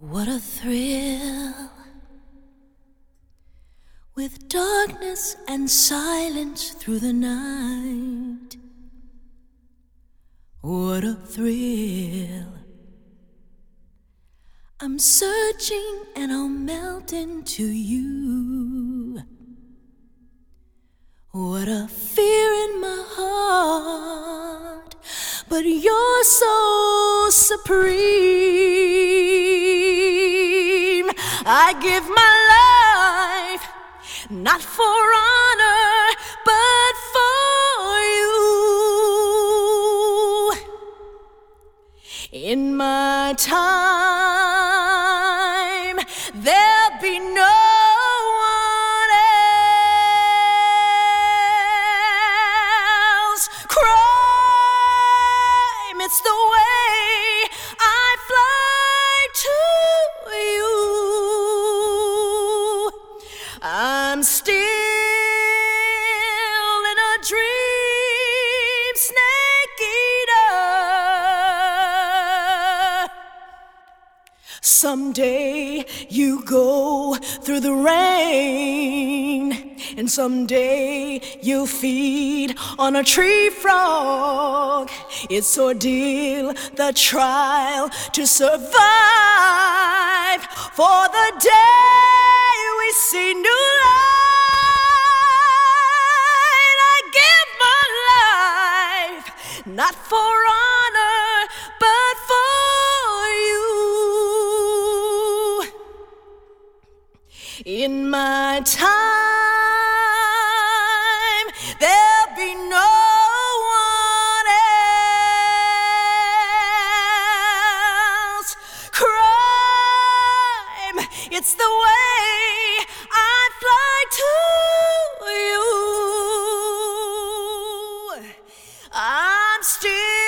What a thrill with darkness and silence through the night. What a thrill. I'm searching and I'll melt into you. What a fear in my heart, but you're so supreme. I give my life not for honor, but for you. In my time, still in a dream, snake eater. Someday you go through the rain, and someday you'll feed on a tree frog. It's ordeal, the trial to survive. For the day we see new not for honor, but for you. In my time, there'll be no one else. Crime, it's the way I fly to you. I'm still.